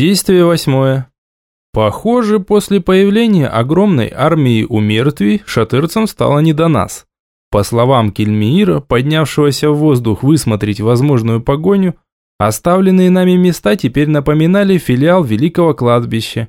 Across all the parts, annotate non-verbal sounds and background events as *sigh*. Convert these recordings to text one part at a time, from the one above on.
Действие восьмое. Похоже, после появления огромной армии у мертвей шатырцам стало не до нас. По словам Кельмиира, поднявшегося в воздух высмотреть возможную погоню, оставленные нами места теперь напоминали филиал Великого кладбища.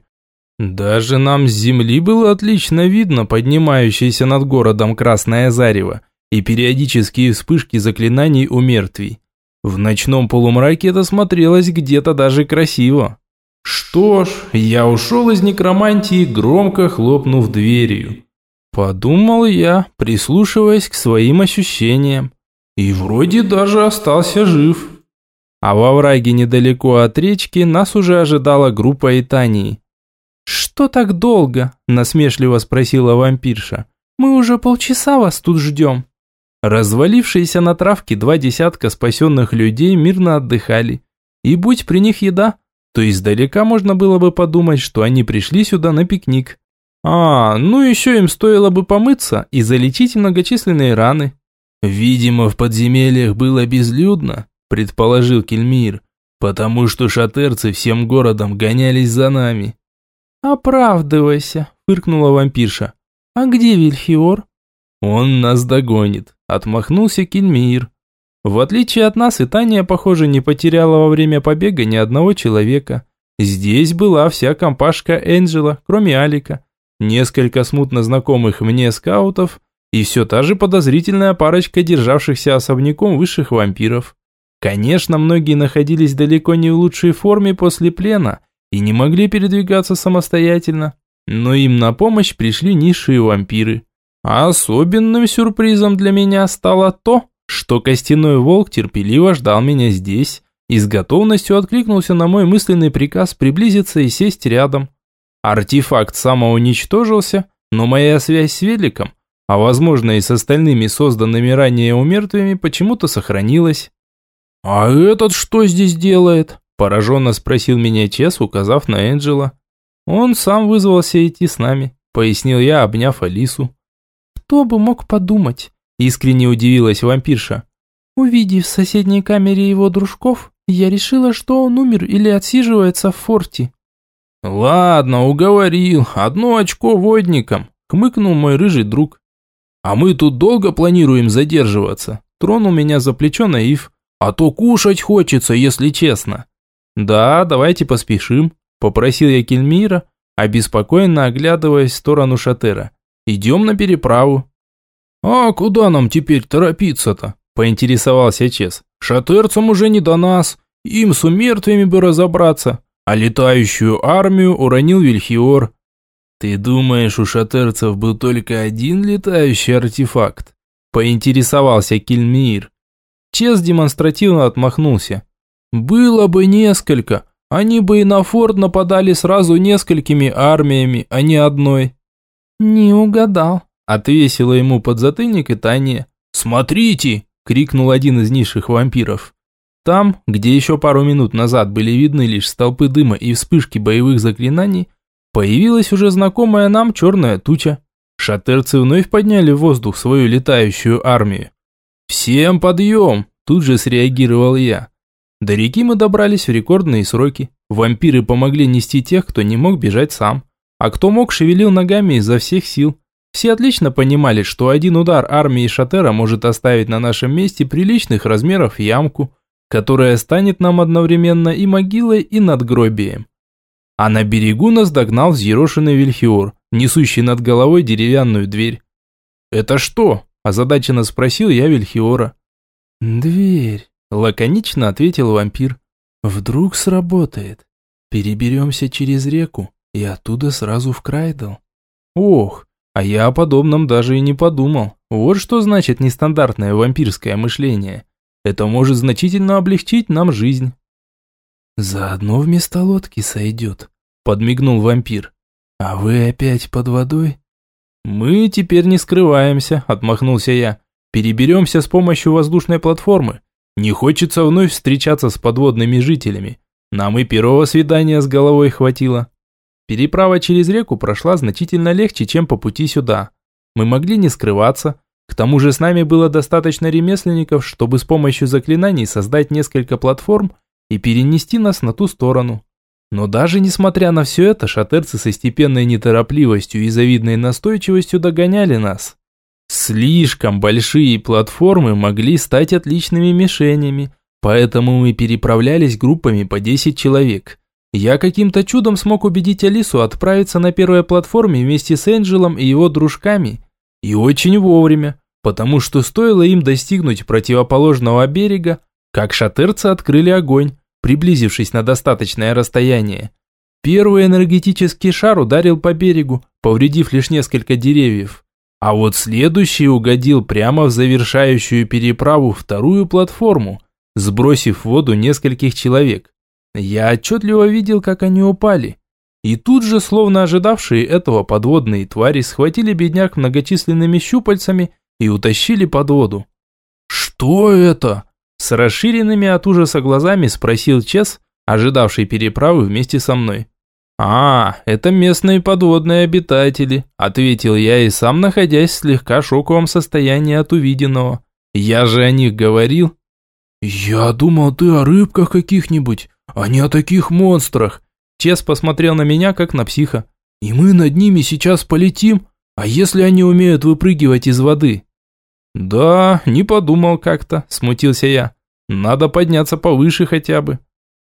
Даже нам с земли было отлично видно поднимающееся над городом красное зарево и периодические вспышки заклинаний у мертвей. В ночном полумраке это смотрелось где-то даже красиво. Что ж, я ушел из некромантии, громко хлопнув дверью. Подумал я, прислушиваясь к своим ощущениям. И вроде даже остался жив. А во враге недалеко от речки нас уже ожидала группа Итании. «Что так долго?» – насмешливо спросила вампирша. «Мы уже полчаса вас тут ждем». Развалившиеся на травке два десятка спасенных людей мирно отдыхали. И будь при них еда, то издалека можно было бы подумать, что они пришли сюда на пикник. А, ну еще им стоило бы помыться и залечить многочисленные раны. Видимо, в подземельях было безлюдно, предположил Кельмир, потому что шатерцы всем городом гонялись за нами. «Оправдывайся», – фыркнула вампирша. «А где Вильхиор?» «Он нас догонит», – отмахнулся Кельмир. В отличие от нас, и Таня, похоже, не потеряла во время побега ни одного человека. Здесь была вся компашка Энджела, кроме Алика, несколько смутно знакомых мне скаутов и все та же подозрительная парочка державшихся особняком высших вампиров. Конечно, многие находились далеко не в лучшей форме после плена и не могли передвигаться самостоятельно, но им на помощь пришли низшие вампиры. А особенным сюрпризом для меня стало то, что костяной волк терпеливо ждал меня здесь и с готовностью откликнулся на мой мысленный приказ приблизиться и сесть рядом. Артефакт самоуничтожился, но моя связь с Великом, а возможно и с остальными созданными ранее умертвиями, почему-то сохранилась. «А этот что здесь делает?» – пораженно спросил меня Чес, указав на Энджела. «Он сам вызвался идти с нами», – пояснил я, обняв Алису. «Кто бы мог подумать?» – искренне удивилась вампирша. «Увидев в соседней камере его дружков, я решила, что он умер или отсиживается в форте». «Ладно, уговорил, одно очко водникам», – хмыкнул мой рыжий друг. «А мы тут долго планируем задерживаться?» – тронул меня за плечо Наив. «А то кушать хочется, если честно». «Да, давайте поспешим», – попросил я Кельмира, обеспокоенно оглядываясь в сторону Шатера. «Идем на переправу». «А куда нам теперь торопиться-то?» – поинтересовался Чес. «Шатерцам уже не до нас, им с умертвиями бы разобраться, а летающую армию уронил Вильхиор». «Ты думаешь, у шатерцев был только один летающий артефакт?» – поинтересовался Кельмир. Чес демонстративно отмахнулся. «Было бы несколько, они бы и на форт нападали сразу несколькими армиями, а не одной». «Не угадал», – отвесила ему подзатыльник и Таня. «Смотрите!» – крикнул один из низших вампиров. Там, где еще пару минут назад были видны лишь столпы дыма и вспышки боевых заклинаний, появилась уже знакомая нам черная туча. Шатерцы вновь подняли в воздух свою летающую армию. «Всем подъем!» – тут же среагировал я. До реки мы добрались в рекордные сроки. Вампиры помогли нести тех, кто не мог бежать сам. А кто мог, шевелил ногами изо всех сил. Все отлично понимали, что один удар армии Шатера может оставить на нашем месте приличных размеров ямку, которая станет нам одновременно и могилой, и надгробием. А на берегу нас догнал взъерошенный Вильхиор, несущий над головой деревянную дверь. «Это что?» – озадаченно спросил я Вильхиора. «Дверь», – лаконично ответил вампир. «Вдруг сработает. Переберемся через реку и оттуда сразу в Крайдл». «Ох, а я о подобном даже и не подумал. Вот что значит нестандартное вампирское мышление. Это может значительно облегчить нам жизнь». «Заодно вместо лодки сойдет», – подмигнул вампир. «А вы опять под водой?» «Мы теперь не скрываемся», – отмахнулся я. «Переберемся с помощью воздушной платформы. Не хочется вновь встречаться с подводными жителями. Нам и первого свидания с головой хватило». Переправа через реку прошла значительно легче, чем по пути сюда. Мы могли не скрываться. К тому же с нами было достаточно ремесленников, чтобы с помощью заклинаний создать несколько платформ и перенести нас на ту сторону. Но даже несмотря на все это, шатерцы со степенной неторопливостью и завидной настойчивостью догоняли нас. Слишком большие платформы могли стать отличными мишенями, поэтому мы переправлялись группами по 10 человек. Я каким-то чудом смог убедить Алису отправиться на первой платформе вместе с Энджелом и его дружками. И очень вовремя, потому что стоило им достигнуть противоположного берега, как шатерцы открыли огонь, приблизившись на достаточное расстояние. Первый энергетический шар ударил по берегу, повредив лишь несколько деревьев. А вот следующий угодил прямо в завершающую переправу вторую платформу, сбросив в воду нескольких человек. Я отчетливо видел, как они упали. И тут же, словно ожидавшие этого подводные твари, схватили бедняк многочисленными щупальцами и утащили под воду. «Что это?» С расширенными от ужаса глазами спросил Чес, ожидавший переправы вместе со мной. «А, это местные подводные обитатели», – ответил я и сам, находясь в слегка шоковом состоянии от увиденного. «Я же о них говорил». «Я думал, ты о рыбках каких-нибудь, а не о таких монстрах». Чес посмотрел на меня, как на психа. «И мы над ними сейчас полетим? А если они умеют выпрыгивать из воды?» «Да, не подумал как-то», – смутился я. «Надо подняться повыше хотя бы».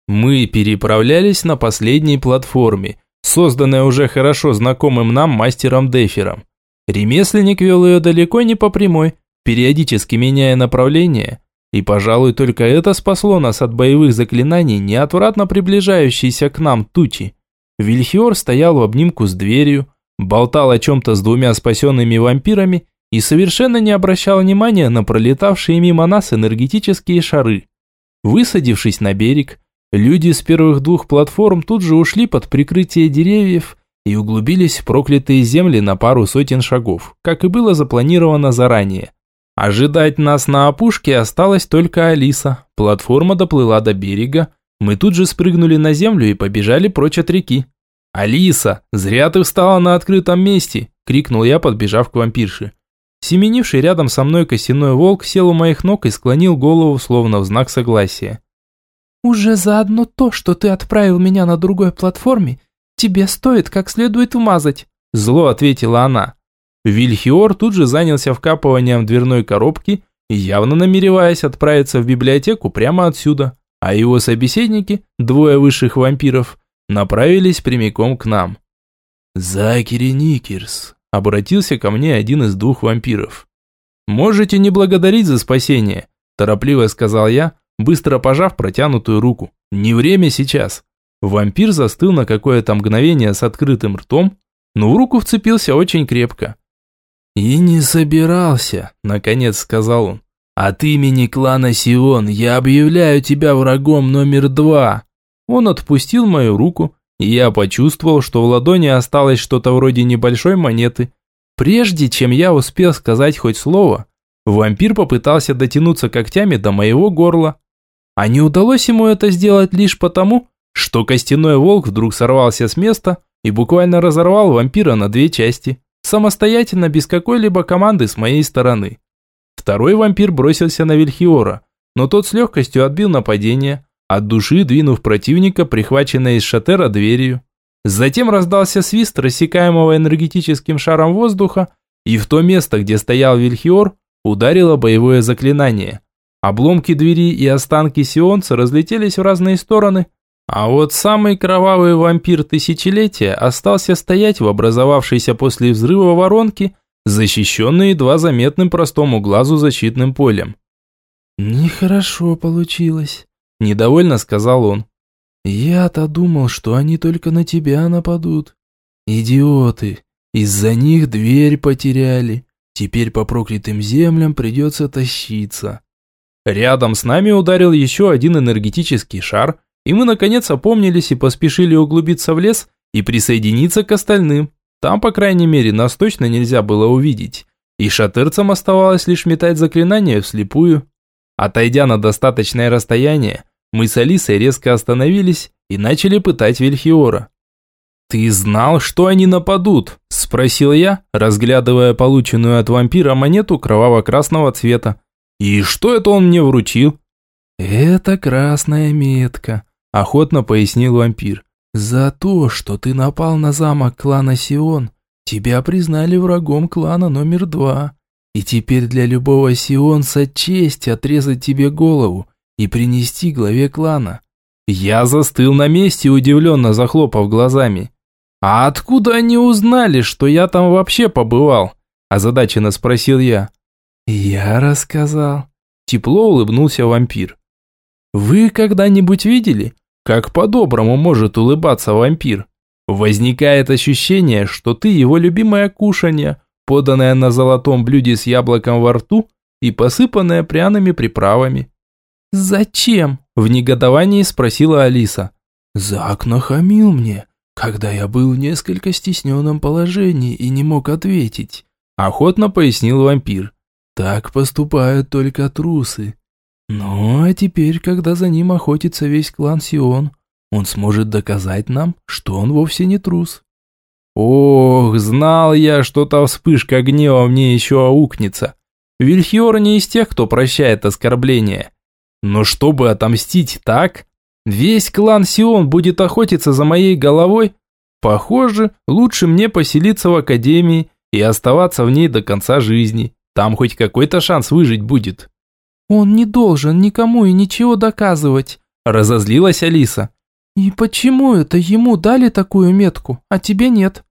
Мы переправлялись на последней платформе, созданной уже хорошо знакомым нам мастером Дефером. Ремесленник вел ее далеко не по прямой, периодически меняя направление, и, пожалуй, только это спасло нас от боевых заклинаний, неотвратно приближающейся к нам тучи. Вильхиор стоял в обнимку с дверью, болтал о чем-то с двумя спасенными вампирами и совершенно не обращал внимания на пролетавшие мимо нас энергетические шары. Высадившись на берег, люди с первых двух платформ тут же ушли под прикрытие деревьев и углубились в проклятые земли на пару сотен шагов, как и было запланировано заранее. Ожидать нас на опушке осталась только Алиса. Платформа доплыла до берега, мы тут же спрыгнули на землю и побежали прочь от реки. «Алиса, зря ты встала на открытом месте!» – крикнул я, подбежав к вампирше. Семенивший рядом со мной костяной волк сел у моих ног и склонил голову, словно в знак согласия. «Уже заодно то, что ты отправил меня на другой платформе, тебе стоит как следует вмазать», зло ответила она. Вильхиор тут же занялся вкапыванием дверной коробки, явно намереваясь отправиться в библиотеку прямо отсюда, а его собеседники, двое высших вампиров, направились прямиком к нам. «Закери Никерс», Обратился ко мне один из двух вампиров. «Можете не благодарить за спасение», – торопливо сказал я, быстро пожав протянутую руку. «Не время сейчас». Вампир застыл на какое-то мгновение с открытым ртом, но в руку вцепился очень крепко. «И не собирался», – наконец сказал он. «От имени клана Сион я объявляю тебя врагом номер два». Он отпустил мою руку, и я почувствовал, что в ладони осталось что-то вроде небольшой монеты. Прежде чем я успел сказать хоть слово, вампир попытался дотянуться когтями до моего горла. А не удалось ему это сделать лишь потому, что костяной волк вдруг сорвался с места и буквально разорвал вампира на две части, самостоятельно без какой-либо команды с моей стороны. Второй вампир бросился на Вильхиора, но тот с легкостью отбил нападение, от души двинув противника, прихваченной из шатера дверью. Затем раздался свист рассекаемого энергетическим шаром воздуха, и в то место, где стоял Вильхиор, ударило боевое заклинание. Обломки двери и останки сионца разлетелись в разные стороны, а вот самый кровавый вампир тысячелетия остался стоять в образовавшейся после взрыва воронке, защищенный едва заметным простому глазу защитным полем. «Нехорошо получилось», Недовольно сказал он. «Я-то думал, что они только на тебя нападут. Идиоты, из-за них дверь потеряли. Теперь по проклятым землям придется тащиться». Рядом с нами ударил еще один энергетический шар, и мы наконец опомнились и поспешили углубиться в лес и присоединиться к остальным. Там, по крайней мере, нас точно нельзя было увидеть. И шатерцам оставалось лишь метать заклинания вслепую. Отойдя на достаточное расстояние, мы с Алисой резко остановились и начали пытать Вильхиора. «Ты знал, что они нападут?» – спросил я, разглядывая полученную от вампира монету кроваво-красного цвета. «И что это он мне вручил?» «Это красная метка», – охотно пояснил вампир. За то, что ты напал на замок клана Сион, тебя признали врагом клана номер два. И теперь для любого сионца честь отрезать тебе голову и принести главе клана. Я застыл на месте, удивленно захлопав глазами. «А откуда они узнали, что я там вообще побывал?» Озадаченно спросил я. «Я рассказал». Тепло улыбнулся вампир. «Вы когда-нибудь видели, как по-доброму может улыбаться вампир? Возникает ощущение, что ты его любимое кушанье, поданное на золотом блюде с яблоком во рту и посыпанное пряными приправами». «Зачем?» – в негодовании спросила Алиса. «Зак нахамил мне, когда я был в несколько стесненном положении и не мог ответить», – охотно пояснил вампир. «Так поступают только трусы. Ну, а теперь, когда за ним охотится весь клан Сион, он сможет доказать нам, что он вовсе не трус». Ох, знал я, что та вспышка гнева мне еще аукнется. Вильхиор не из тех, кто прощает оскорбления. Но чтобы отомстить так, весь клан Сион будет охотиться за моей головой. Похоже, лучше мне поселиться в академии и оставаться в ней до конца жизни. Там хоть какой-то шанс выжить будет. Он не должен никому и ничего доказывать, разозлилась Алиса. И почему это ему дали такую метку, а тебе нет?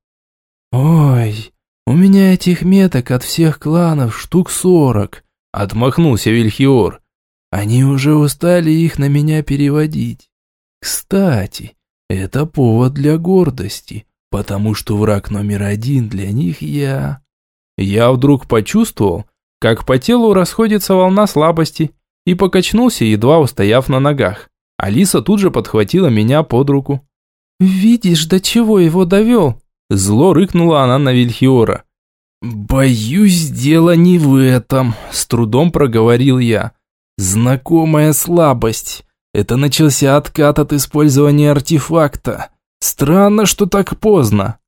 Ой, у меня этих меток от всех кланов штук сорок, отмахнулся Вильхиор. Они уже устали их на меня переводить. Кстати, это повод для гордости, потому что враг номер один для них я. Я вдруг почувствовал, как по телу расходится волна слабости, и покачнулся, едва устояв на ногах. Алиса тут же подхватила меня под руку. «Видишь, до чего его довел?» Зло рыкнула она на Вильхиора. «Боюсь, дело не в этом», – с трудом проговорил я. Знакомая слабость. Это начался откат от использования артефакта. Странно, что так поздно.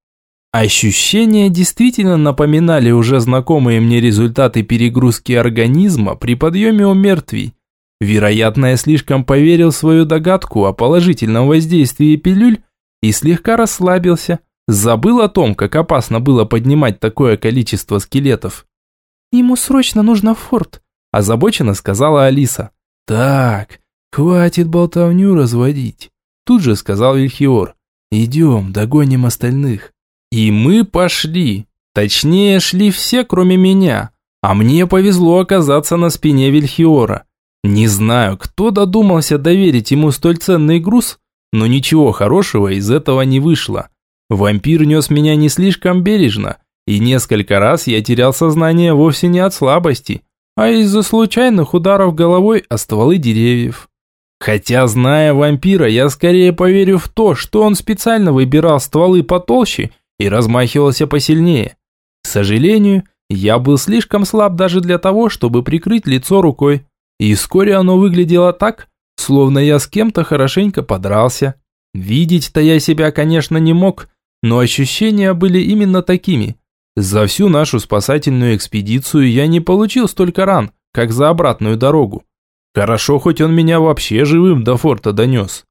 Ощущения действительно напоминали уже знакомые мне результаты перегрузки организма при подъеме у мертвей. Вероятно, я слишком поверил в свою догадку о положительном воздействии пилюль и слегка расслабился, забыл о том, как опасно было поднимать такое количество скелетов. «Ему срочно нужно в форт», озабоченно сказала Алиса. «Так, хватит болтовню разводить», тут же сказал Вильхиор. «Идем, догоним остальных». И мы пошли. Точнее, шли все, кроме меня. А мне повезло оказаться на спине Вильхиора. Не знаю, кто додумался доверить ему столь ценный груз, но ничего хорошего из этого не вышло. Вампир нес меня не слишком бережно, и несколько раз я терял сознание вовсе не от слабости, а из-за случайных ударов головой о стволы деревьев. Хотя, зная вампира, я скорее поверю в то, что он специально выбирал стволы потолще и размахивался посильнее. К сожалению, я был слишком слаб даже для того, чтобы прикрыть лицо рукой, и вскоре оно выглядело так, словно я с кем-то хорошенько подрался. Видеть-то я себя, конечно, не мог, но ощущения были именно такими. За всю нашу спасательную экспедицию я не получил столько ран, как за обратную дорогу. Хорошо, хоть он меня вообще живым до форта донес.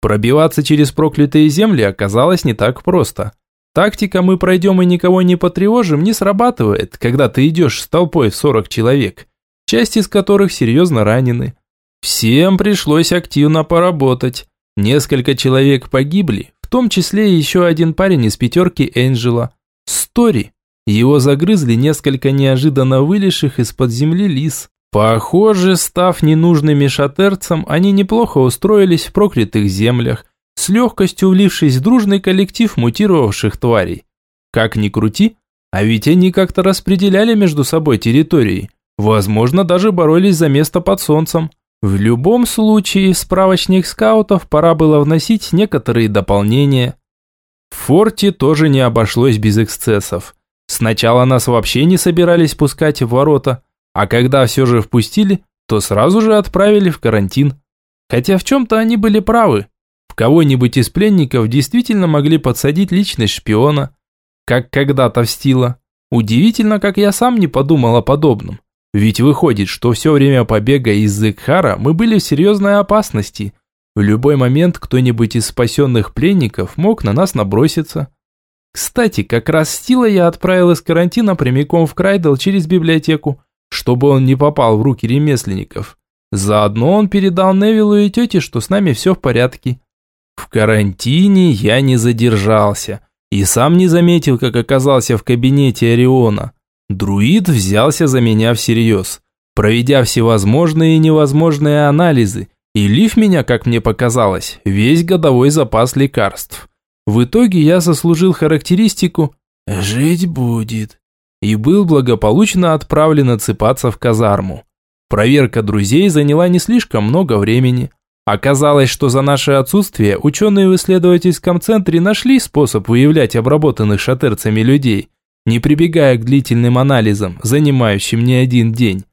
Пробиваться через проклятые земли оказалось не так просто. Тактика «мы пройдем и никого не потревожим» не срабатывает, когда ты идешь с толпой в 40 человек, часть из которых серьезно ранены. Всем пришлось активно поработать. Несколько человек погибли, в том числе еще один парень из пятерки Энджела – Стори. Его загрызли несколько неожиданно вылезших из-под земли лис. Похоже, став ненужными шатерцам, они неплохо устроились в проклятых землях, с легкостью влившись в дружный коллектив мутировавших тварей. Как ни крути, а ведь они как-то распределяли между собой территории, возможно, даже боролись за место под солнцем. В любом случае, в справочник скаутов пора было вносить некоторые дополнения. В форте тоже не обошлось без эксцессов. Сначала нас вообще не собирались пускать в ворота, а когда все же впустили, то сразу же отправили в карантин. Хотя в чем-то они были правы. Кого-нибудь из пленников действительно могли подсадить личность шпиона, как когда-то в Стила. Удивительно, как я сам не подумал о подобном. Ведь выходит, что все время побега из Зекхара мы были в серьезной опасности. В любой момент кто-нибудь из спасенных пленников мог на нас наброситься. Кстати, как раз Стила я отправил из карантина прямиком в Крайдл через библиотеку, чтобы он не попал в руки ремесленников. Заодно он передал Невилу и тете, что с нами все в порядке. В карантине я не задержался и сам не заметил, как оказался в кабинете Ориона. Друид взялся за меня всерьез, проведя всевозможные и невозможные анализы, и лив меня, как мне показалось, весь годовой запас лекарств. В итоге я заслужил характеристику «жить будет» и был благополучно отправлен отсыпаться в казарму. Проверка друзей заняла не слишком много времени. Оказалось, что за наше отсутствие ученые в исследовательском центре нашли способ выявлять обработанных шатерцами людей, не прибегая к длительным анализам, занимающим не один день.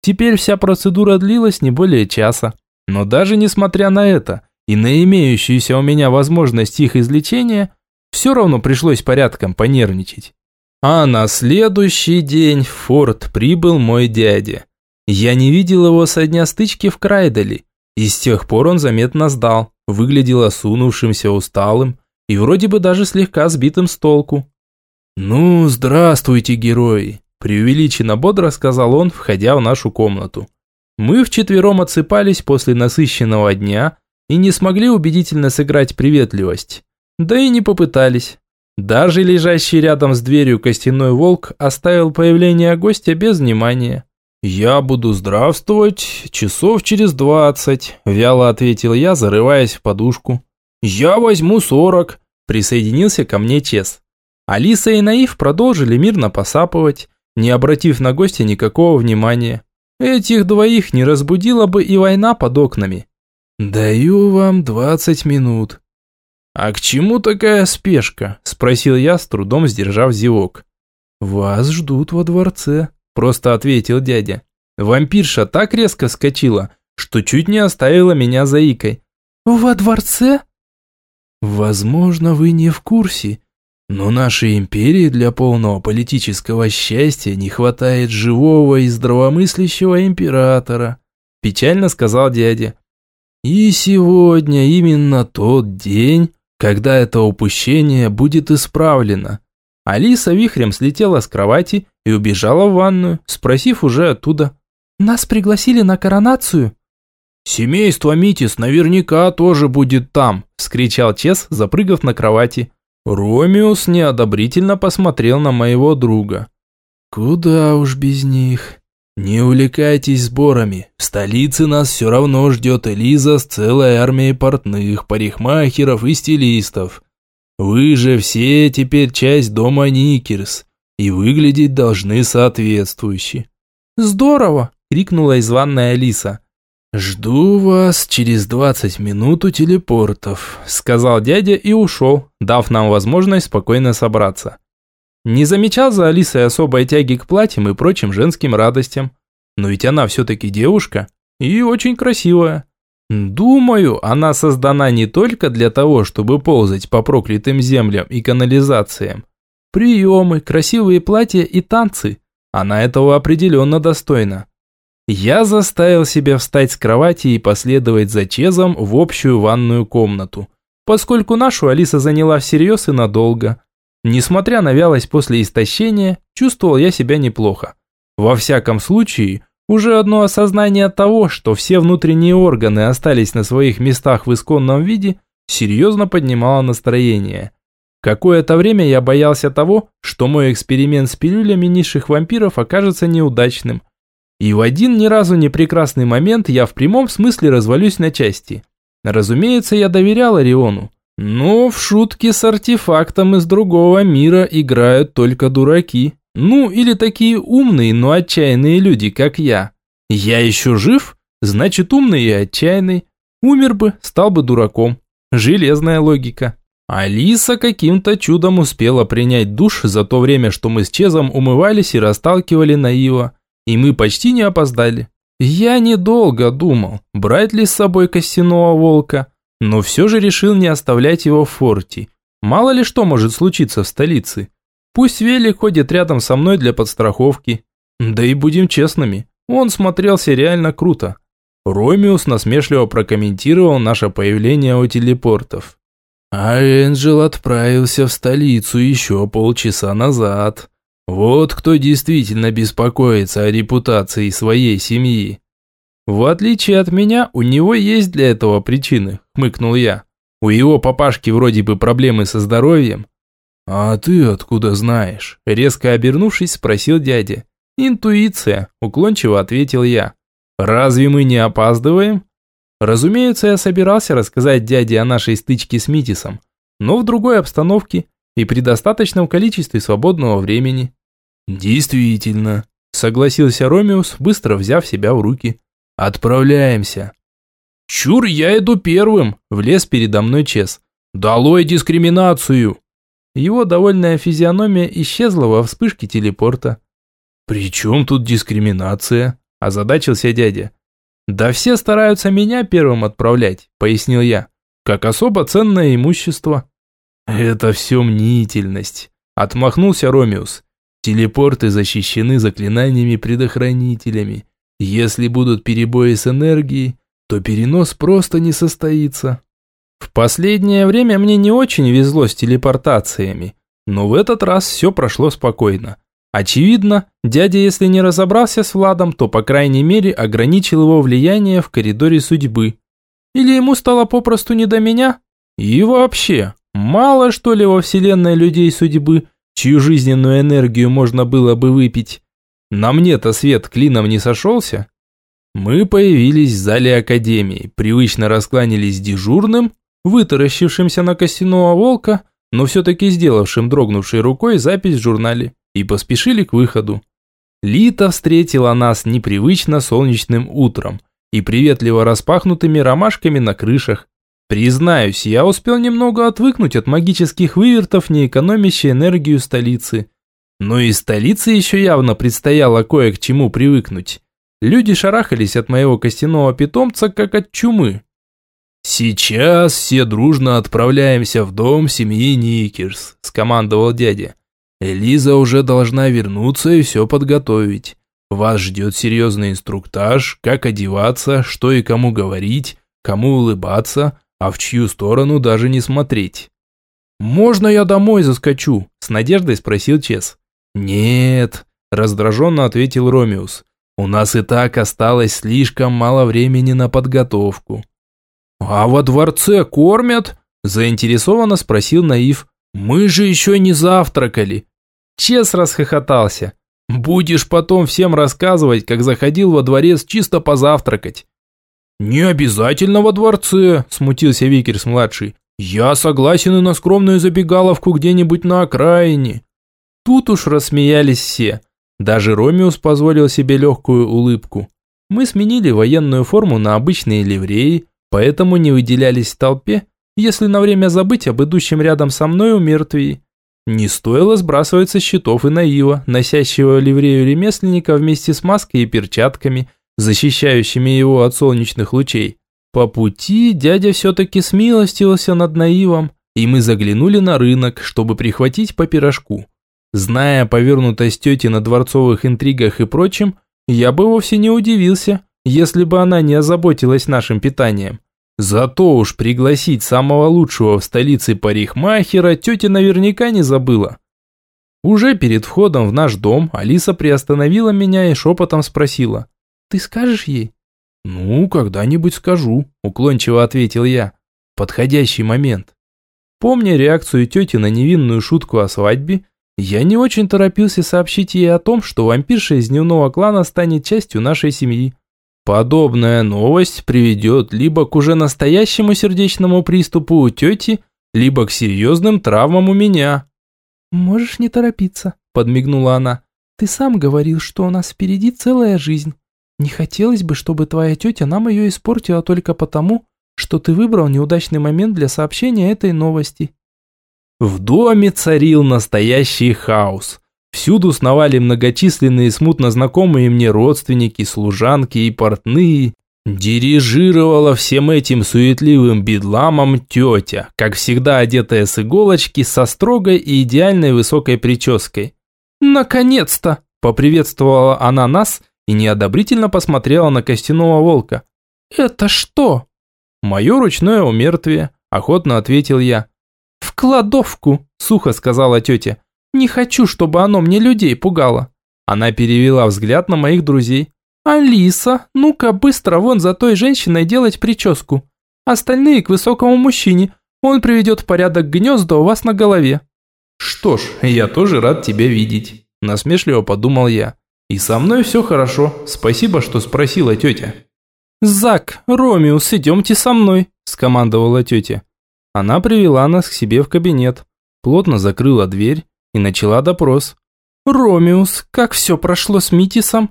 Теперь вся процедура длилась не более часа. Но даже несмотря на это и на имеющуюся у меня возможность их излечения, все равно пришлось порядком понервничать. А на следующий день в форт прибыл мой дядя. Я не видел его со дня стычки в Крайдале, и с тех пор он заметно сдал, выглядел осунувшимся, усталым и вроде бы даже слегка сбитым с толку. «Ну, здравствуйте, герои!» – преувеличенно бодро сказал он, входя в нашу комнату. Мы вчетвером отсыпались после насыщенного дня и не смогли убедительно сыграть приветливость. Да и не попытались. Даже лежащий рядом с дверью костяной волк оставил появление гостя без внимания. «Я буду здравствовать часов через двадцать», – вяло ответил я, зарываясь в подушку. «Я возьму сорок», – присоединился ко мне Чес. Алиса и Наив продолжили мирно посапывать, не обратив на гостя никакого внимания. Этих двоих не разбудила бы и война под окнами. «Даю вам двадцать минут». «А к чему такая спешка?» – спросил я, с трудом сдержав зевок. «Вас ждут во дворце», Просто ответил дядя. Вампирша так резко скочила, что чуть не оставила меня заикой. «Во дворце?» «Возможно, вы не в курсе, но нашей империи для полного политического счастья не хватает живого и здравомыслящего императора», печально сказал дядя. «И сегодня именно тот день, когда это упущение будет исправлено. Алиса вихрем слетела с кровати и убежала в ванную, спросив уже оттуда. «Нас пригласили на коронацию?» «Семейство Митис наверняка тоже будет там», – вскричал Чес, запрыгав на кровати. Ромеус неодобрительно посмотрел на моего друга. «Куда уж без них. Не увлекайтесь сборами. В столице нас все равно ждет Элиза с целой армией портных, парикмахеров и стилистов. Вы же все теперь часть дома Никерс и выглядеть должны соответствующе». «Здорово!» – крикнула из ванной Алиса. «Жду вас через двадцать минут у телепортов», – сказал дядя и ушел, дав нам возможность спокойно собраться. Не замечал за Алисой особой тяги к платьям и прочим женским радостям. Но ведь она все-таки девушка и очень красивая. Думаю, она создана не только для того, чтобы ползать по проклятым землям и канализациям. Приемы, красивые платья и танцы. Она этого определенно достойна. Я заставил себя встать с кровати и последовать за Чезом в общую ванную комнату, поскольку нашу Алиса заняла всерьез и надолго. Несмотря на вялость после истощения, чувствовал я себя неплохо. Во всяком случае, уже одно осознание того, что все внутренние органы остались на своих местах в исконном виде, серьезно поднимало настроение. Какое-то время я боялся того, что мой эксперимент с пилюлями низших вампиров окажется неудачным. И в один ни разу не прекрасный момент я в прямом смысле развалюсь на части. Разумеется, я доверял Ориону. Но в шутки с артефактом из другого мира играют только дураки. Ну, или такие умные, но отчаянные люди, как я. Я еще жив? Значит, умный и отчаянный. Умер бы, стал бы дураком. Железная логика. Алиса каким-то чудом успела принять душ за то время, что мы с Чезом умывались и расталкивали Наива. И мы почти не опоздали. Я недолго думал, брать ли с собой костяного волка, но все же решил не оставлять его в форте. Мало ли что может случиться в столице. Пусть Велик ходит рядом со мной для подстраховки. Да и будем честными, он смотрелся реально круто. Ромеус насмешливо прокомментировал наше появление у телепортов. А Энджел отправился в столицу еще полчаса назад. Вот кто действительно беспокоится о репутации своей семьи. В отличие от меня, у него есть для этого причины, хмыкнул я. У его папашки вроде бы проблемы со здоровьем. А ты откуда знаешь? Резко обернувшись, спросил дядя. Интуиция, уклончиво ответил я. Разве мы не опаздываем? Разумеется, я собирался рассказать дяде о нашей стычке с Митисом, но в другой обстановке и при достаточном количестве свободного времени. Действительно, согласился Ромеус, быстро взяв себя в руки. Отправляемся. Чур, я иду первым, влез передо мной Чес. Долой дискриминацию. Его довольная физиономия исчезла во вспышке телепорта. «При чем тут дискриминация?» – озадачился дядя. «Да все стараются меня первым отправлять», – пояснил я, – «как особо ценное имущество». «Это все мнительность», – отмахнулся Ромеус. «Телепорты защищены заклинаниями-предохранителями. Если будут перебои с энергией, то перенос просто не состоится». В последнее время мне не очень везло с телепортациями, но в этот раз все прошло спокойно. Очевидно, дядя, если не разобрался с Владом, то, по крайней мере, ограничил его влияние в коридоре судьбы. Или ему стало попросту не до меня? И вообще, мало что ли во вселенной людей судьбы, чью жизненную энергию можно было бы выпить? На мне-то свет клином не сошелся. Мы появились в зале академии, привычно раскланялись дежурным, вытаращившимся на костяного волка, но все-таки сделавшим дрогнувшей рукой запись в журнале и поспешили к выходу. Лита встретила нас непривычно солнечным утром и приветливо распахнутыми ромашками на крышах. Признаюсь, я успел немного отвыкнуть от магических вывертов, не экономящей энергию столицы. Но и столице еще явно предстояло кое к чему привыкнуть. Люди шарахались от моего костяного питомца, как от чумы. «Сейчас все дружно отправляемся в дом семьи Никерс», – скомандовал дядя. Элиза уже должна вернуться и все подготовить. Вас ждет серьезный инструктаж, как одеваться, что и кому говорить, кому улыбаться, а в чью сторону даже не смотреть. «Можно я домой заскочу?» – с надеждой спросил Чес. «Нет», – раздраженно ответил Ромеус. «У нас и так осталось слишком мало времени на подготовку». «А во дворце кормят?» – заинтересованно спросил Наив. «Мы же еще не завтракали». Чес расхохотался. «Будешь потом всем рассказывать, как заходил во дворец чисто позавтракать». «Не обязательно во дворце», – смутился Викерс-младший. «Я согласен и на скромную забегаловку где-нибудь на окраине». Тут уж рассмеялись все. Даже Ромеус позволил себе легкую улыбку. Мы сменили военную форму на обычные ливреи, поэтому не выделялись в толпе, если на время забыть об идущем рядом со мной умертвии. Не стоило сбрасывать со счетов и наива, носящего ливрею ремесленника вместе с маской и перчатками, защищающими его от солнечных лучей. По пути дядя все-таки смилостился над наивом, и мы заглянули на рынок, чтобы прихватить по пирожку. Зная повернутость тети на дворцовых интригах и прочем, я бы вовсе не удивился, если бы она не озаботилась нашим питанием. Зато уж пригласить самого лучшего в столице парикмахера тетя наверняка не забыла. Уже перед входом в наш дом Алиса приостановила меня и шепотом спросила. «Ты скажешь ей?» «Ну, когда-нибудь скажу», – уклончиво ответил я. «Подходящий момент». Помня реакцию тети на невинную шутку о свадьбе, я не очень торопился сообщить ей о том, что вампирша из дневного клана станет частью нашей семьи. Подобная новость приведет либо к уже настоящему сердечному приступу у тети, либо к серьезным травмам у меня. «Можешь не торопиться», – подмигнула она. «Ты сам говорил, что у нас впереди целая жизнь. Не хотелось бы, чтобы твоя тетя нам ее испортила только потому, что ты выбрал неудачный момент для сообщения этой новости». В доме царил настоящий хаос. Всюду сновали многочисленные смутно знакомые мне родственники, служанки и портные. Дирижировала всем этим суетливым бедламом тетя, как всегда одетая с иголочки, со строгой и идеальной высокой прической. «Наконец-то!» – поприветствовала она нас и неодобрительно посмотрела на костяного волка. «Это что?» «Мое ручное умертвие», – охотно ответил я. «В кладовку», – сухо сказала тетя. «Не хочу, чтобы оно мне людей пугало». Она перевела взгляд на моих друзей. «Алиса, ну-ка быстро вон за той женщиной делать прическу. Остальные к высокому мужчине. Он приведет в порядок гнезда у вас на голове». «Что ж, я тоже рад тебя видеть», – насмешливо подумал я. «И со мной все хорошо. Спасибо, что спросила тетя». «Зак, Ромеус, идемте со мной», – скомандовала тетя. Она привела нас к себе в кабинет, плотно закрыла дверь и начала допрос. «Ромеус, как все прошло с Митисом?»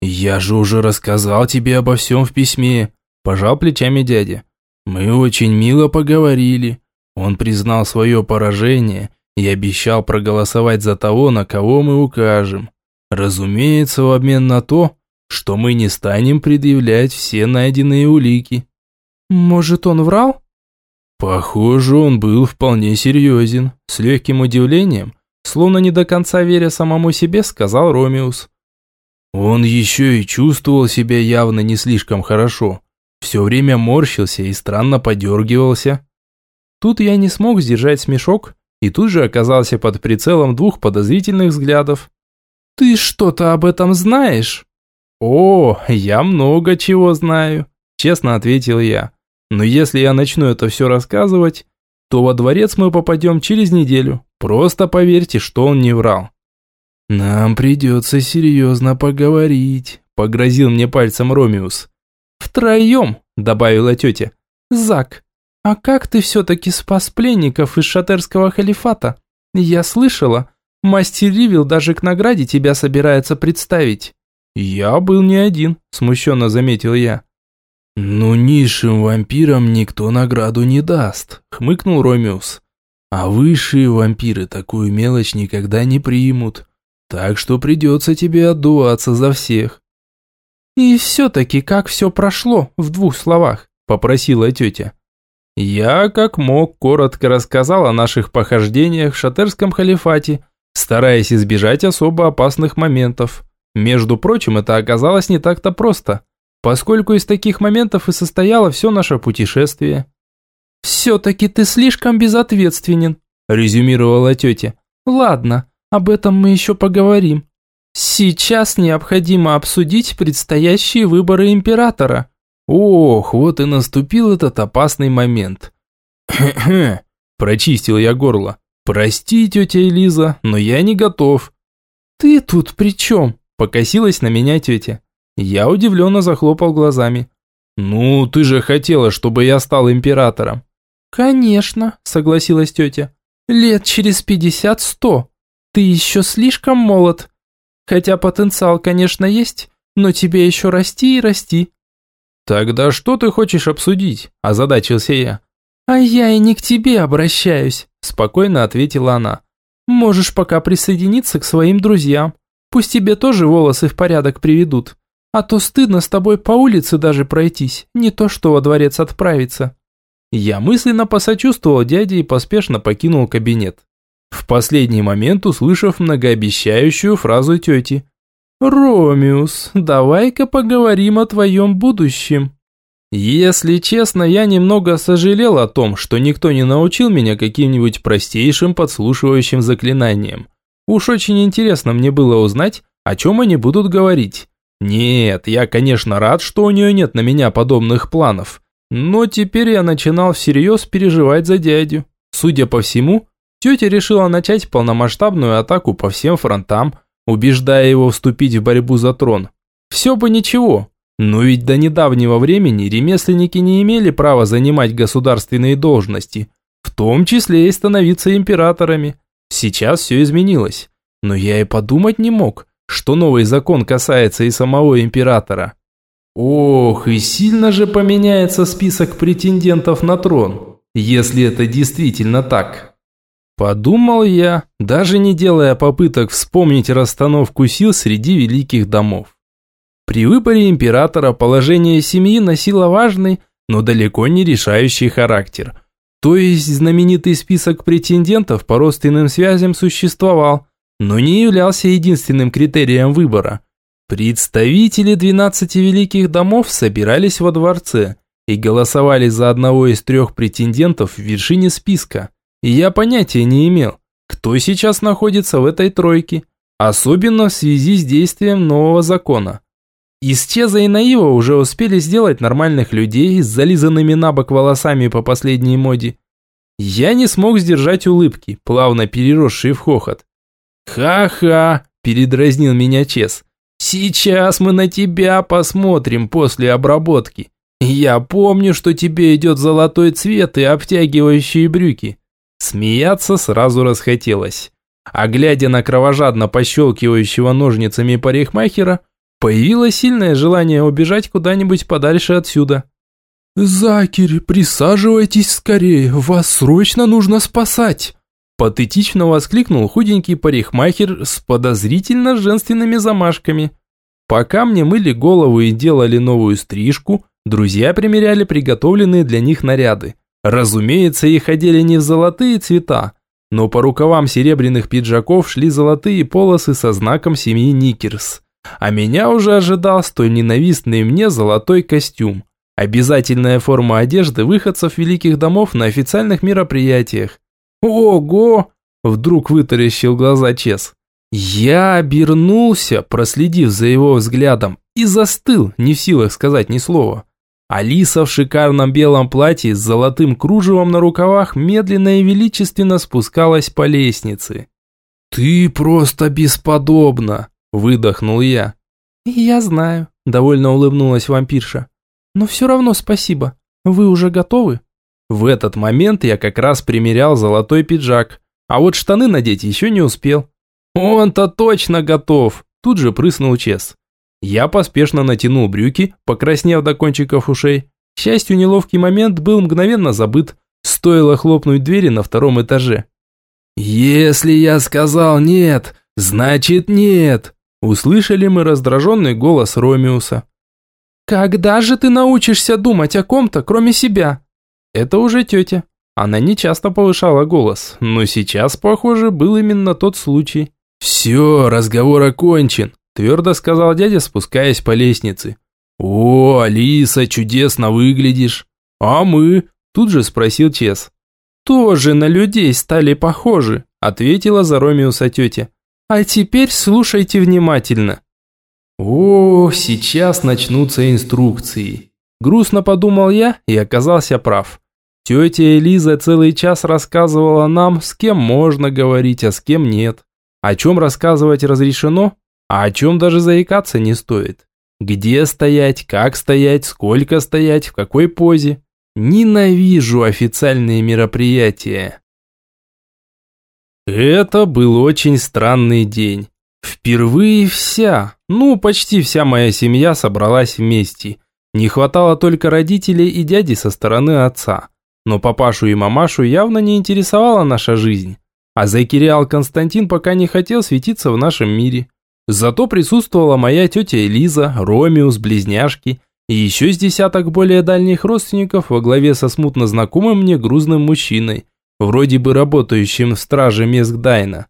«Я же уже рассказал тебе обо всем в письме», – пожал плечами дядя. «Мы очень мило поговорили. Он признал свое поражение и обещал проголосовать за того, на кого мы укажем. Разумеется, в обмен на то, что мы не станем предъявлять все найденные улики». «Может, он врал?» Похоже, он был вполне серьезен. С легким удивлением, словно не до конца веря самому себе, сказал Ромеус. Он еще и чувствовал себя явно не слишком хорошо. Все время морщился и странно подергивался. Тут я не смог сдержать смешок и тут же оказался под прицелом двух подозрительных взглядов. «Ты что-то об этом знаешь?» «О, я много чего знаю», – честно ответил я. «Но если я начну это все рассказывать, то во дворец мы попадем через неделю. Просто поверьте, что он не врал». «Нам придется серьезно поговорить», – погрозил мне пальцем Ромеус. «Втроем», – добавила тетя. «Зак, а как ты все-таки спас пленников из шатерского халифата? Я слышала, мастер Ривил даже к награде тебя собирается представить». «Я был не один», – смущенно заметил я. «Ну, низшим вампирам никто награду не даст», – хмыкнул Ромеус. «А высшие вампиры такую мелочь никогда не примут. Так что придется тебе отдуваться за всех». «И все-таки как все прошло, в двух словах?» – попросила тетя. Я, как мог, коротко рассказал о наших похождениях в шатерском халифате, стараясь избежать особо опасных моментов. Между прочим, это оказалось не так-то просто, поскольку из таких моментов и состояло все наше путешествие. «Все-таки ты слишком безответственен», – резюмировала тетя. «Ладно, об этом мы еще поговорим. Сейчас необходимо обсудить предстоящие выборы императора. Ох, вот и наступил этот опасный момент. Хе-хе, *coughs* прочистил я горло. Прости, тетя Элиза, но я не готов. Ты тут при чем? Покосилась на меня тетя. Я удивленно захлопал глазами. «Ну, ты же хотела, чтобы я стал императором». «Конечно», согласилась тетя. «Лет через пятьдесят-сто. Ты еще слишком молод. Хотя потенциал, конечно, есть, но тебе еще расти и расти». «Тогда что ты хочешь обсудить?» – озадачился я. «А я и не к тебе обращаюсь», – спокойно ответила она. «Можешь пока присоединиться к своим друзьям. Пусть тебе тоже волосы в порядок приведут. А то стыдно с тобой по улице даже пройтись, не то что во дворец отправиться». Я мысленно посочувствовал дяде и поспешно покинул кабинет в последний момент услышав многообещающую фразу тети. «Ромеус, давай-ка поговорим о твоем будущем». Если честно, я немного сожалел о том, что никто не научил меня каким-нибудь простейшим подслушивающим заклинанием. Уж очень интересно мне было узнать, о чем они будут говорить. Нет, я, конечно, рад, что у нее нет на меня подобных планов. Но теперь я начинал всерьез переживать за дядю. Судя по всему, Тетя решила начать полномасштабную атаку по всем фронтам, убеждая его вступить в борьбу за трон. Все бы ничего, но ведь до недавнего времени ремесленники не имели права занимать государственные должности, в том числе и становиться императорами. Сейчас все изменилось, но я и подумать не мог, что новый закон касается и самого императора. Ох, и сильно же поменяется список претендентов на трон, если это действительно так. Подумал я, даже не делая попыток вспомнить расстановку сил среди великих домов. При выборе императора положение семьи носило важный, но далеко не решающий характер. То есть знаменитый список претендентов по родственным связям существовал, но не являлся единственным критерием выбора. Представители 12 великих домов собирались во дворце и голосовали за одного из трех претендентов в вершине списка. И я понятия не имел, кто сейчас находится в этой тройке, особенно в связи с действием нового закона. Из Чеза и Наива уже успели сделать нормальных людей с зализанными на бок волосами по последней моде. Я не смог сдержать улыбки, плавно переросшие в хохот. «Ха-ха!» – передразнил меня Чез. Сейчас мы на тебя посмотрим после обработки. Я помню, что тебе идет золотой цвет и обтягивающие брюки. Смеяться сразу расхотелось. А глядя на кровожадно пощелкивающего ножницами парикмахера, появилось сильное желание убежать куда-нибудь подальше отсюда. «Закирь, присаживайтесь скорее, вас срочно нужно спасать!» Патетично воскликнул худенький парикмахер с подозрительно женственными замашками. Пока мне мыли голову и делали новую стрижку, друзья примеряли приготовленные для них наряды. Разумеется, их одели не в золотые цвета, но по рукавам серебряных пиджаков шли золотые полосы со знаком семьи Никерс. А меня уже ожидал столь ненавистный мне золотой костюм. Обязательная форма одежды выходцев великих домов на официальных мероприятиях. «Ого!» – вдруг вытаращил глаза Чес. Я обернулся, проследив за его взглядом, и застыл, не в силах сказать ни слова. Алиса в шикарном белом платье с золотым кружевом на рукавах медленно и величественно спускалась по лестнице. «Ты просто бесподобна!» – выдохнул я. «Я знаю», – довольно улыбнулась вампирша. «Но все равно спасибо. Вы уже готовы?» В этот момент я как раз примерял золотой пиджак, а вот штаны надеть еще не успел. Он-то точно готов, тут же прыснул Чес. Я поспешно натянул брюки, покраснев до кончиков ушей. К счастью, неловкий момент был мгновенно забыт, стоило хлопнуть двери на втором этаже. «Если я сказал нет, значит нет!» Услышали мы раздраженный голос Ромеуса. «Когда же ты научишься думать о ком-то, кроме себя?» Это уже тетя. Она не часто повышала голос, но сейчас, похоже, был именно тот случай. «Все, разговор окончен», – твердо сказал дядя, спускаясь по лестнице. «О, Алиса, чудесно выглядишь!» «А мы?» – тут же спросил Чес. «Тоже на людей стали похожи», – ответила за Ромеуса тетя. «А теперь слушайте внимательно». «О, сейчас начнутся инструкции», – грустно подумал я и оказался прав. Тетя Элиза целый час рассказывала нам, с кем можно говорить, а с кем нет. О чем рассказывать разрешено, а о чем даже заикаться не стоит. Где стоять, как стоять, сколько стоять, в какой позе. Ненавижу официальные мероприятия. Это был очень странный день. Впервые вся, ну почти вся моя семья собралась вместе. Не хватало только родителей и дяди со стороны отца. Но папашу и мамашу явно не интересовала наша жизнь. А Закириал Константин пока не хотел светиться в нашем мире. Зато присутствовала моя тетя Элиза, Ромеус, близняшки и еще с десяток более дальних родственников во главе со смутно знакомым мне грузным мужчиной, вроде бы работающим в страже Мескдайна.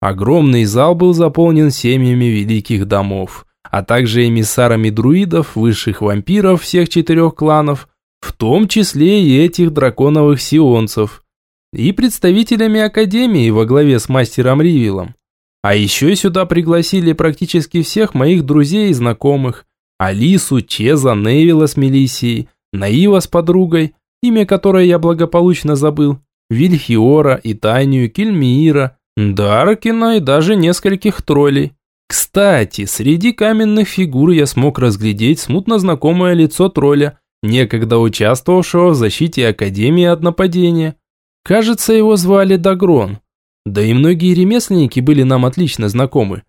Огромный зал был заполнен семьями великих домов, а также эмиссарами друидов, высших вампиров всех четырех кланов, в том числе и этих драконовых сионцев, и представителями Академии во главе с мастером Ривилом. А еще сюда пригласили практически всех моих друзей и знакомых. Алису, Чеза, Невила с Мелиссией, Наива с подругой, имя которой я благополучно забыл, Вильхиора, Итанию, Кельмиира, Даркина и даже нескольких троллей. Кстати, среди каменных фигур я смог разглядеть смутно знакомое лицо тролля, некогда участвовавшего в защите Академии от нападения. Кажется, его звали Дагрон. Да и многие ремесленники были нам отлично знакомы.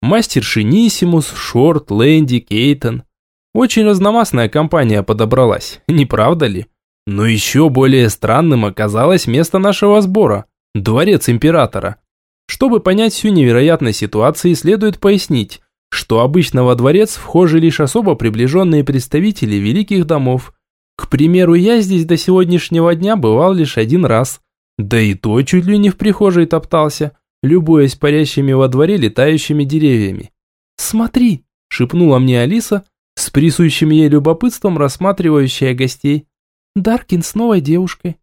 Мастер Шинисимус, Шорт, Лэнди, Кейтон. Очень разномастная компания подобралась, *laughs* не правда ли? Но еще более странным оказалось место нашего сбора – дворец императора. Чтобы понять всю невероятность ситуации, следует пояснить, что обычно во дворец вхожи лишь особо приближенные представители великих домов. К примеру, я здесь до сегодняшнего дня бывал лишь один раз. Да и то чуть ли не в прихожей топтался, любуясь парящими во дворе летающими деревьями. «Смотри!» – шепнула мне Алиса, с присущим ей любопытством рассматривающая гостей. Даркин с новой девушкой.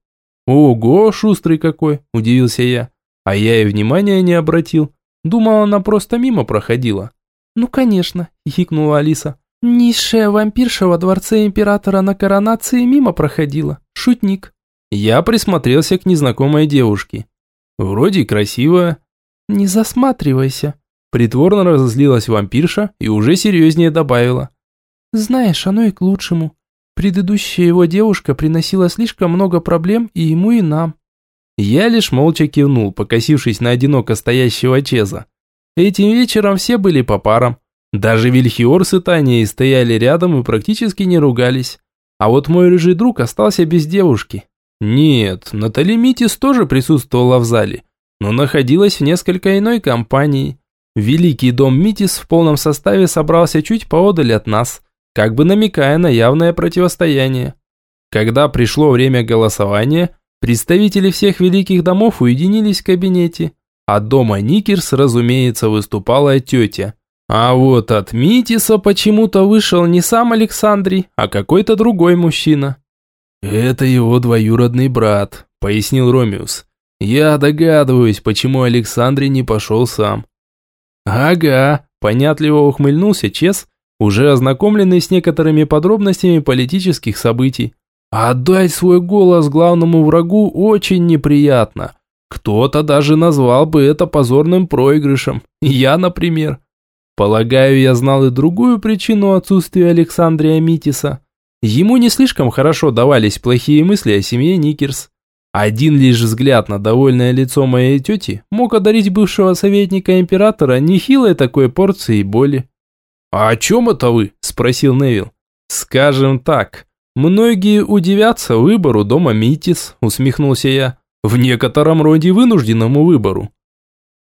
Ого, шустрый какой, удивился я. А я и внимания не обратил. Думал, она просто мимо проходила. Ну, конечно, хихикнула Алиса. Низшая вампирша во дворце императора на коронации мимо проходила. Шутник. Я присмотрелся к незнакомой девушке. Вроде красивая. Не засматривайся. Притворно разозлилась вампирша и уже серьезнее добавила. Знаешь, оно и к лучшему. Предыдущая его девушка приносила слишком много проблем и ему, и нам. Я лишь молча кивнул, покосившись на одиноко стоящего Чеза. Этим вечером все были по парам. Даже Вильхиор с Итанией стояли рядом и практически не ругались. А вот мой рыжий друг остался без девушки. Нет, Натали Митис тоже присутствовала в зале, но находилась в несколько иной компании. Великий дом Митис в полном составе собрался чуть поодаль от нас, как бы намекая на явное противостояние. Когда пришло время голосования, представители всех великих домов уединились в кабинете. От дома Никерс, разумеется, выступала тетя. А вот от Митиса почему-то вышел не сам Александрий, а какой-то другой мужчина. «Это его двоюродный брат», – пояснил Ромеус. «Я догадываюсь, почему Александрий не пошел сам». «Ага», – понятливо ухмыльнулся Чес, уже ознакомленный с некоторыми подробностями политических событий. «Отдать свой голос главному врагу очень неприятно. Кто-то даже назвал бы это позорным проигрышем. Я, например. Полагаю, я знал и другую причину отсутствия Александрия Митиса». Ему не слишком хорошо давались плохие мысли о семье Никерс. Один лишь взгляд на довольное лицо моей тети мог одарить бывшего советника императора нехилой такой порцией боли. «А о чем это вы?» – спросил Невил. «Скажем так, многие удивятся выбору дома Митис», – усмехнулся я. «В некотором роде вынужденному выбору».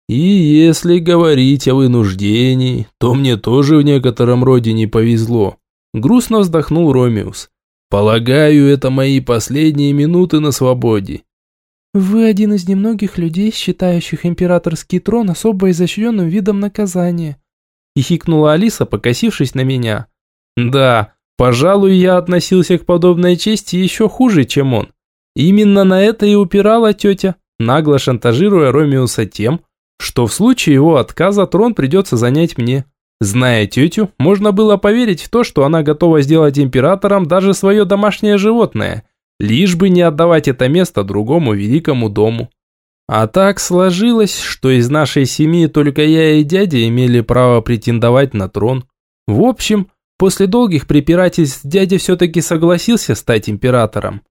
«И если говорить о вынуждении, то мне тоже в некотором роде не повезло», Грустно вздохнул Ромеус. «Полагаю, это мои последние минуты на свободе». «Вы один из немногих людей, считающих императорский трон особо изощренным видом наказания», хихикнула Алиса, покосившись на меня. «Да, пожалуй, я относился к подобной чести еще хуже, чем он. Именно на это и упирала тетя, нагло шантажируя Ромеуса тем, что в случае его отказа трон придется занять мне. Зная тетю, можно было поверить в то, что она готова сделать императором даже свое домашнее животное, лишь бы не отдавать это место другому великому дому. А так сложилось, что из нашей семьи только я и дядя имели право претендовать на трон. В общем, после долгих препирательств дядя все-таки согласился стать императором.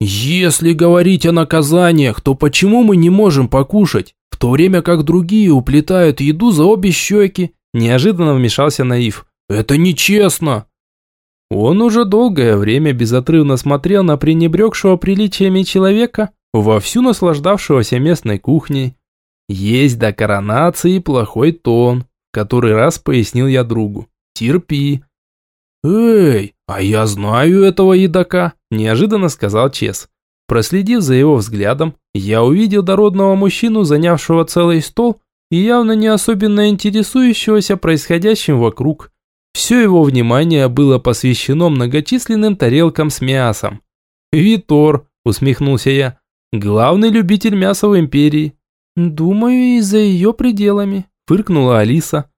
«Если говорить о наказаниях, то почему мы не можем покушать, в то время как другие уплетают еду за обе щеки?» Неожиданно вмешался Наив. «Это нечестно!» Он уже долгое время безотрывно смотрел на пренебрегшего приличиями человека, вовсю наслаждавшегося местной кухней. Есть до коронации плохой тон, который раз пояснил я другу. Терпи. «Эй, а я знаю этого едока», – неожиданно сказал Чес. Проследив за его взглядом, я увидел дородного мужчину, занявшего целый стол и явно не особенно интересующегося происходящим вокруг. Все его внимание было посвящено многочисленным тарелкам с мясом. «Витор», – усмехнулся я, – «главный любитель мяса в Империи». «Думаю, и за ее пределами», – фыркнула Алиса.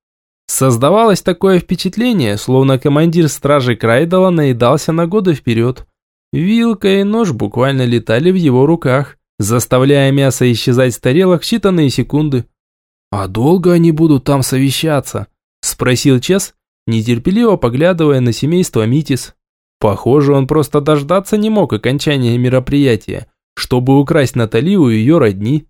Создавалось такое впечатление, словно командир стражи Крайдала наедался на годы вперед. Вилка и нож буквально летали в его руках, заставляя мясо исчезать с тарелок в считанные секунды. «А долго они будут там совещаться?» – спросил Чес, нетерпеливо поглядывая на семейство Митис. Похоже, он просто дождаться не мог окончания мероприятия, чтобы украсть Натали у ее родни.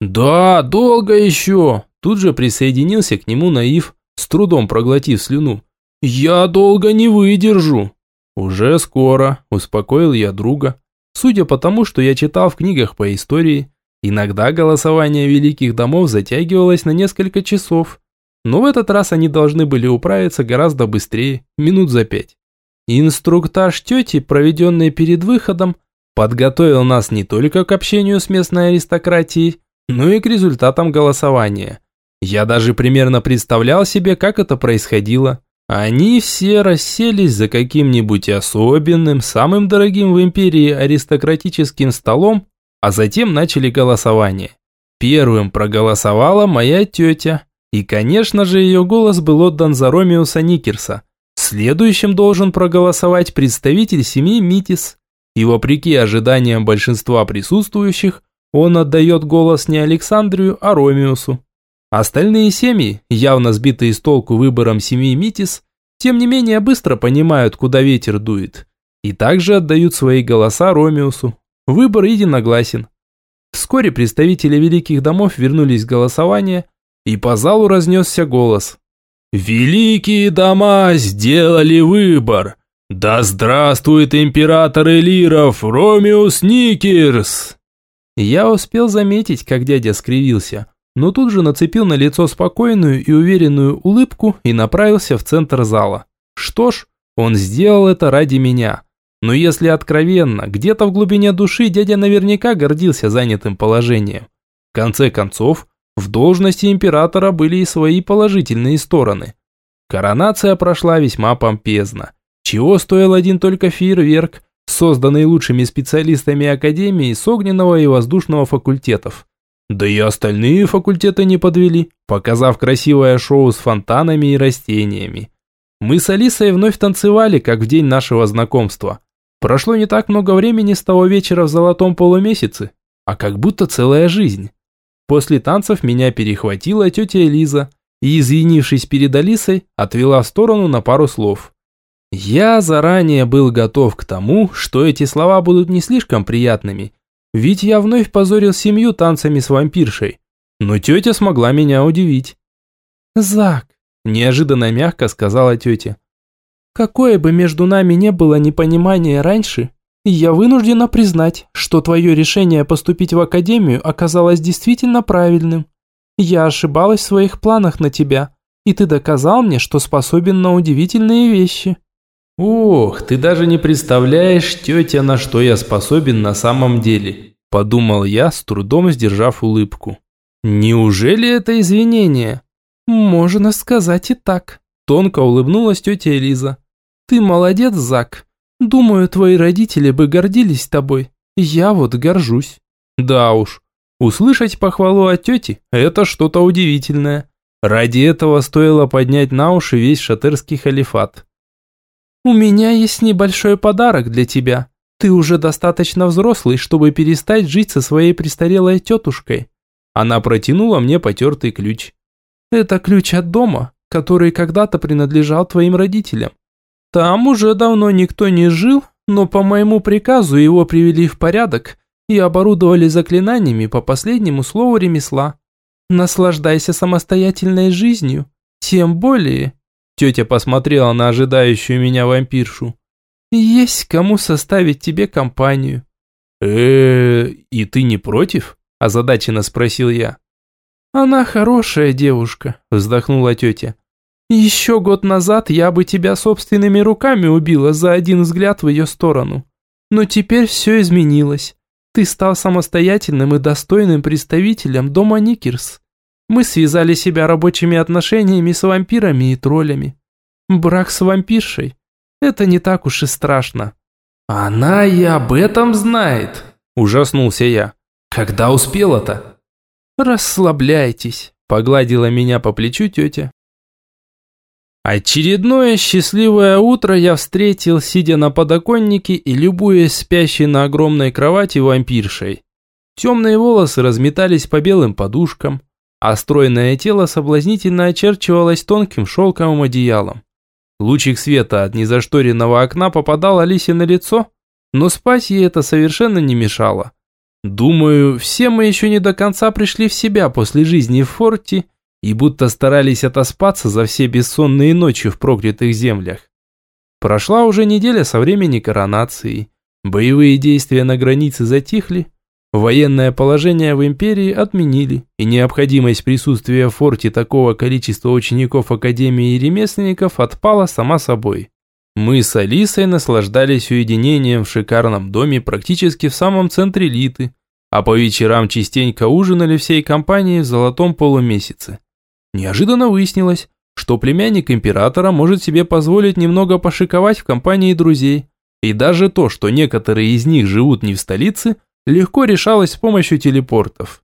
«Да, долго еще!» Тут же присоединился к нему Наив, с трудом проглотив слюну. «Я долго не выдержу!» «Уже скоро», – успокоил я друга. Судя по тому, что я читал в книгах по истории, Иногда голосование великих домов затягивалось на несколько часов, но в этот раз они должны были управиться гораздо быстрее, минут за пять. Инструктаж тети, проведенный перед выходом, подготовил нас не только к общению с местной аристократией, но и к результатам голосования. Я даже примерно представлял себе, как это происходило. Они все расселись за каким-нибудь особенным, самым дорогим в империи аристократическим столом, а затем начали голосование. Первым проголосовала моя тетя, и, конечно же, ее голос был отдан за Ромеуса Никерса. Следующим должен проголосовать представитель семьи Митис, и вопреки ожиданиям большинства присутствующих, он отдает голос не Александрию, а Ромеусу. Остальные семьи, явно сбитые с толку выбором семьи Митис, тем не менее быстро понимают, куда ветер дует, и также отдают свои голоса Ромеусу. Выбор единогласен. Вскоре представители великих домов вернулись к голосованию, и по залу разнесся голос. «Великие дома сделали выбор! Да здравствует император Элиров, Ромеус Никерс!» Я успел заметить, как дядя скривился – но тут же нацепил на лицо спокойную и уверенную улыбку и направился в центр зала. Что ж, он сделал это ради меня. Но если откровенно, где-то в глубине души дядя наверняка гордился занятым положением. В конце концов, в должности императора были и свои положительные стороны. Коронация прошла весьма помпезно. Чего стоил один только фейерверк, созданный лучшими специалистами Академии с огненного и воздушного факультетов. Да и остальные факультеты не подвели, показав красивое шоу с фонтанами и растениями. Мы с Алисой вновь танцевали, как в день нашего знакомства. Прошло не так много времени с того вечера в золотом полумесяце, а как будто целая жизнь. После танцев меня перехватила тетя Элиза и, извинившись перед Алисой, отвела в сторону на пару слов. Я заранее был готов к тому, что эти слова будут не слишком приятными, ведь я вновь позорил семью танцами с вампиршей. Но тетя смогла меня удивить. «Зак», – неожиданно мягко сказала тетя. «Какое бы между нами не было непонимание раньше, я вынуждена признать, что твое решение поступить в академию оказалось действительно правильным. Я ошибалась в своих планах на тебя, и ты доказал мне, что способен на удивительные вещи». «Ох, ты даже не представляешь, тетя, на что я способен на самом деле», – подумал я, с трудом сдержав улыбку. «Неужели это извинение?» «Можно сказать и так», – тонко улыбнулась тетя Элиза. «Ты молодец, Зак. Думаю, твои родители бы гордились тобой. Я вот горжусь». «Да уж, услышать похвалу от тети – это что-то удивительное. Ради этого стоило поднять на уши весь шатерский халифат». «У меня есть небольшой подарок для тебя. Ты уже достаточно взрослый, чтобы перестать жить со своей престарелой тетушкой». Она протянула мне потертый ключ. «Это ключ от дома, который когда-то принадлежал твоим родителям. Там уже давно никто не жил, но по моему приказу его привели в порядок и оборудовали заклинаниями по последнему слову ремесла. Наслаждайся самостоятельной жизнью, тем более, Тетя посмотрела на ожидающую меня вампиршу. «Есть кому составить тебе компанию». э и ты не против?» – озадаченно спросил я. «Она хорошая девушка», – вздохнула тетя. «Еще год назад я бы тебя собственными руками убила за один взгляд в ее сторону. Но теперь все изменилось. Ты стал самостоятельным и достойным представителем дома Никерс. Мы связали себя рабочими отношениями с вампирами и троллями. Брак с вампиршей – это не так уж и страшно». «Она и об этом знает», – ужаснулся я. «Когда успела-то?» «Расслабляйтесь», – погладила меня по плечу тетя. Очередное счастливое утро я встретил, сидя на подоконнике и любуясь спящей на огромной кровати вампиршей. Темные волосы разметались по белым подушкам, а стройное тело соблазнительно очерчивалось тонким шелковым одеялом. Лучик света от незашторенного окна попадал Алисе на лицо, но спать ей это совершенно не мешало. Думаю, все мы еще не до конца пришли в себя после жизни в форте и будто старались отоспаться за все бессонные ночи в проклятых землях. Прошла уже неделя со времени коронации. Боевые действия на границе затихли, Военное положение в империи отменили, и необходимость присутствия в форте такого количества учеников Академии и ремесленников отпала сама собой. Мы с Алисой наслаждались уединением в шикарном доме практически в самом центре Литы, а по вечерам частенько ужинали всей компанией в золотом полумесяце. Неожиданно выяснилось, что племянник императора может себе позволить немного пошиковать в компании друзей. И даже то, что некоторые из них живут не в столице, легко решалось с помощью телепортов.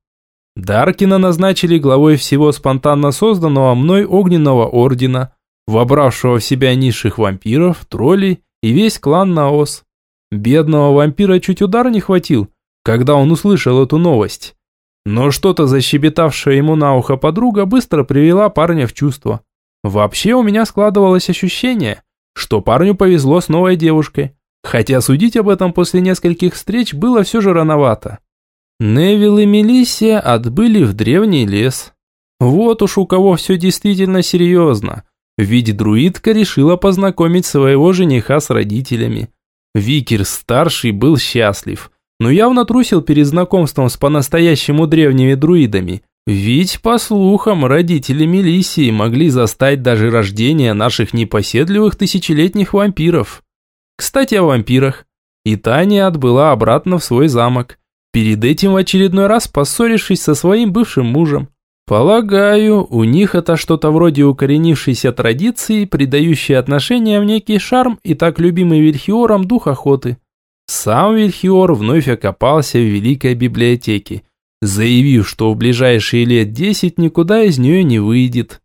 Даркина назначили главой всего спонтанно созданного мной огненного ордена, вобравшего в себя низших вампиров, троллей и весь клан Наос. Бедного вампира чуть удар не хватил, когда он услышал эту новость. Но что-то защебетавшая ему на ухо подруга быстро привела парня в чувство. Вообще у меня складывалось ощущение, что парню повезло с новой девушкой, хотя судить об этом после нескольких встреч было все же рановато. Невил и Мелиссия отбыли в древний лес. Вот уж у кого все действительно серьезно, ведь друидка решила познакомить своего жениха с родителями. Викер-старший был счастлив, но явно трусил перед знакомством с по-настоящему древними друидами, ведь, по слухам, родители Мелиссии могли застать даже рождение наших непоседливых тысячелетних вампиров. Кстати, о вампирах. И Таня отбыла обратно в свой замок, перед этим в очередной раз поссорившись со своим бывшим мужем. Полагаю, у них это что-то вроде укоренившейся традиции, придающей отношениям некий шарм и так любимый Вильхиором дух охоты. Сам Вильхиор вновь окопался в Великой Библиотеке, заявив, что в ближайшие лет десять никуда из нее не выйдет.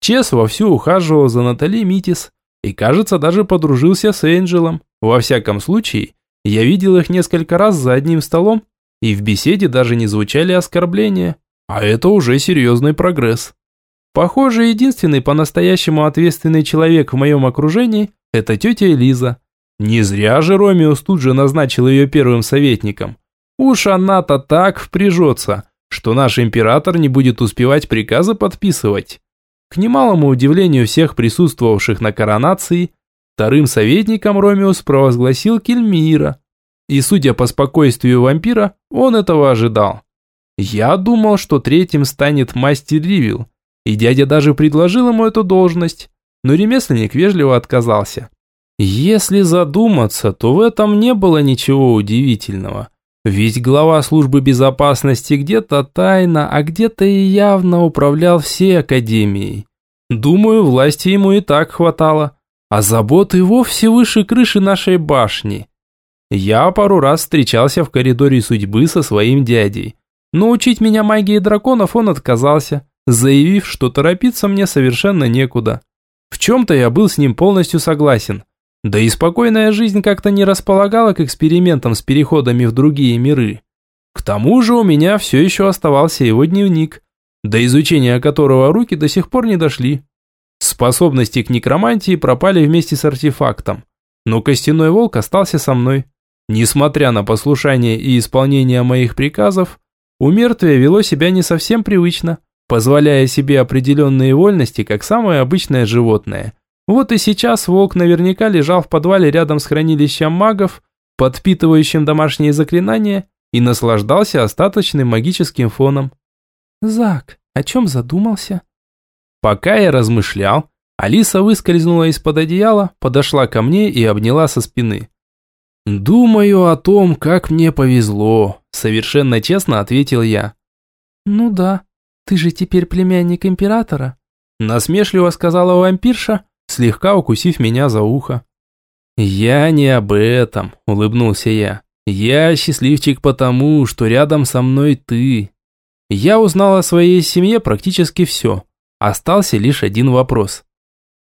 Чес вовсю ухаживал за Натали Митис и, кажется, даже подружился с Энджелом. Во всяком случае, я видел их несколько раз за одним столом и в беседе даже не звучали оскорбления, а это уже серьезный прогресс. Похоже, единственный по-настоящему ответственный человек в моем окружении – это тетя Элиза. Не зря же Ромеус тут же назначил ее первым советником. Уж она-то так впряжется, что наш император не будет успевать приказы подписывать. К немалому удивлению всех присутствовавших на коронации, вторым советником Ромеус провозгласил Кельмира, и, судя по спокойствию вампира, он этого ожидал. Я думал, что третьим станет мастер Ривил, и дядя даже предложил ему эту должность, но ремесленник вежливо отказался. Если задуматься, то в этом не было ничего удивительного. Ведь глава службы безопасности где-то тайно, а где-то и явно управлял всей академией. Думаю, власти ему и так хватало, а заботы вовсе выше крыши нашей башни. Я пару раз встречался в коридоре судьбы со своим дядей. Но учить меня магии драконов он отказался, заявив, что торопиться мне совершенно некуда. В чем-то я был с ним полностью согласен. Да и спокойная жизнь как-то не располагала к экспериментам с переходами в другие миры. К тому же у меня все еще оставался его дневник, до изучения которого руки до сих пор не дошли. Способности к некромантии пропали вместе с артефактом, но костяной волк остался со мной. Несмотря на послушание и исполнение моих приказов, у вело себя не совсем привычно, позволяя себе определенные вольности, как самое обычное животное. Вот и сейчас волк наверняка лежал в подвале рядом с хранилищем магов, подпитывающим домашние заклинания, и наслаждался остаточным магическим фоном. «Зак, о чем задумался?» Пока я размышлял, Алиса выскользнула из-под одеяла, подошла ко мне и обняла со спины. «Думаю о том, как мне повезло», – совершенно честно ответил я. «Ну да, ты же теперь племянник императора», – насмешливо сказала вампирша, слегка укусив меня за ухо. «Я не об этом», – улыбнулся я. «Я счастливчик потому, что рядом со мной ты». Я узнал о своей семье практически все. Остался лишь один вопрос.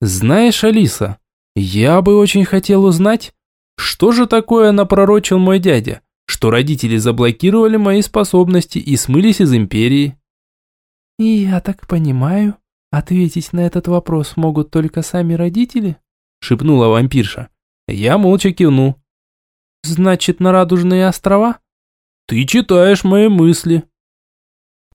«Знаешь, Алиса, я бы очень хотел узнать, что же такое напророчил мой дядя, что родители заблокировали мои способности и смылись из империи? Я так понимаю, ответить на этот вопрос могут только сами родители? Шепнула вампирша. Я молча кивнул. Значит, на Радужные острова? Ты читаешь мои мысли,